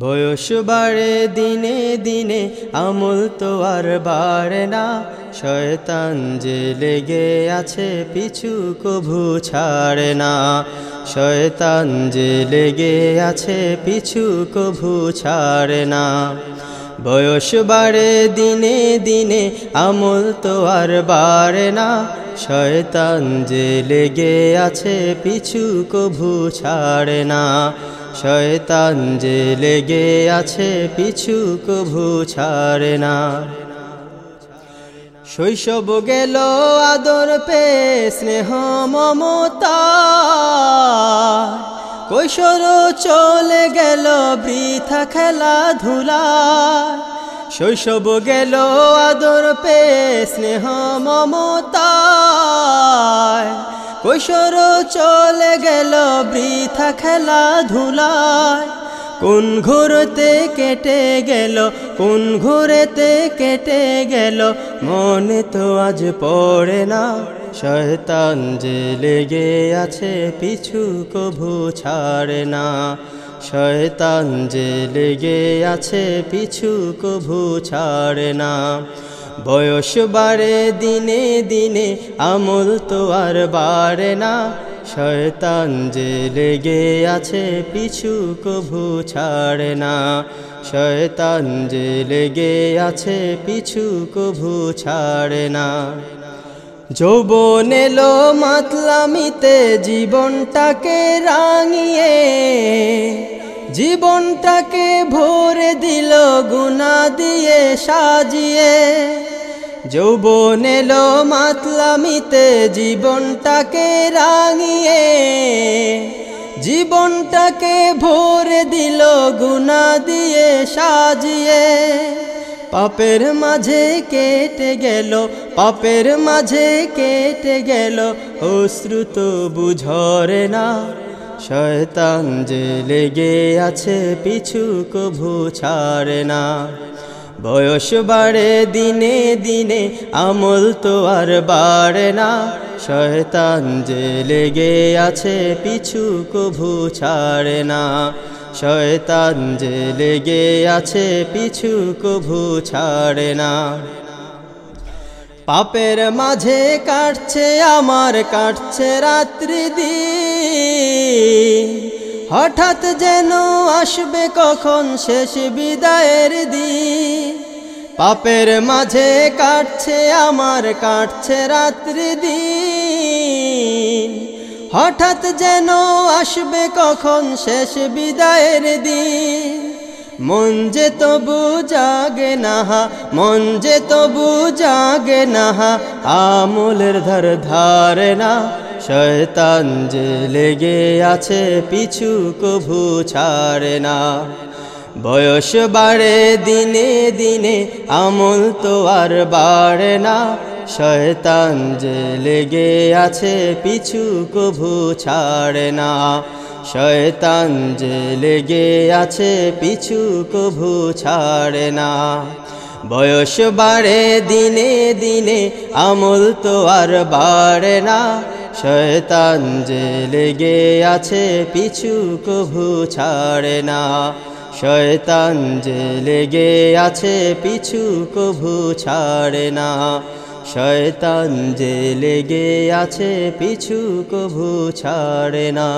বয়স বাড়ে দিনে দিনে, আমল তো আর বাড়ে না। শয়তান যে লেগে আছে পিছু কভু ছাড়ে না। শয়তান যে লেগে আছে পিছু কভু ছাড়ে না। বয়স বাড়ে দিনে দিনে, আমল তো আর বাড়ে না। শয়তান যে লেগে আছে পিছু কভু ছাড়ে না। শয়তান যে লেগে আছে পিছু কভু ছাড়ে না। শৈশব গেল আদর পে স্নেহ মমতা। কৈশোর চলে গেল বৃথা খেলাধুলা। শৈশব গেল আদর পে স্নেহ মমতা। কৈশোর চলে গেল বৃথা খেলাধুলায় কোন ঘুরতে কেটে গেল, কোন ঘুরেতে কেটে গেল, মনে তো আজ পড়ে না। শয়তান যে লেগে আছে পিছু কভু ছাড়ে না। শয়তান যে লেগে আছে পিছু কভু ছাড়ে না। বয়স বাড়ে দিনে দিনে, আমল তো আর বাড়ে না। শয়তান যে লেগে আছে পিছু কভু ছাড়ে না। শয়তান যে লেগে আছে পিছু কভু ছাড়ে না। যৌবন এলো মাতলামিতে, জীবনটাকে রাঙিয়ে জীবনটাকে ভরে দিল গুনা দিয়ে সাজিয়ে। যৌবন এলো মাতলামিতে, জীবনটাকে রাঙিয়ে। জীবনটাকে ভরে দিল গুনা দিয়ে সাজিয়ে। পাপের মাঝে কেটে গেল, পাপের মাঝে কেটে গেল অশ্রুত বুঝরে না। শয়তান যে লেগে আছে পিছু কভু ছাড়ে না। বয়স বাড়ে দিনে দিনে, আমল তো আর বাড়ে না। শয়তান যে লেগে আছে পিছু কভু ছাড়ে না। শয়তান যে লেগে আছে পিছু কভু ছাড়ে না। পাপের মাঝে কাটছে আমার, কাটছে রাত্রি দিন। হঠাৎ যেন আসবে কখন শেষ বিদায়ের দিন। পাপের মাঝে কাটছে আমার, কাটছে রাত্রি দিন। হঠাৎ যেন আসবে কখন শেষ বিদায়ের দিন। মন যে তবু জাগে নাহা, মন যে তবু জাগে নাহা, আমলের ধর ধারে না, শয়তান যে লেগে আছে পিছু কভু ছাড়ে না। বয়স বাড়ে দিনে দিনে, আমল তো আর বাড়ে না, শয়তান যে লেগে আছে পিছু কভু ছাড়ে না। শয়তান যে লেগে আছে, পিছু কভু ছাড়ে না। বয়স বাড়ে দিনে দিনে, আমল তো আর বাড়ে না। শয়তান যে লেগে আছে, পিছু কভু ছাড়ে না। শয়তান যে লেগে আছে, পিছু কভু ছাড়ে না। শয়তান যে লেগে আছে, পিছু কভু ছাড়ে না।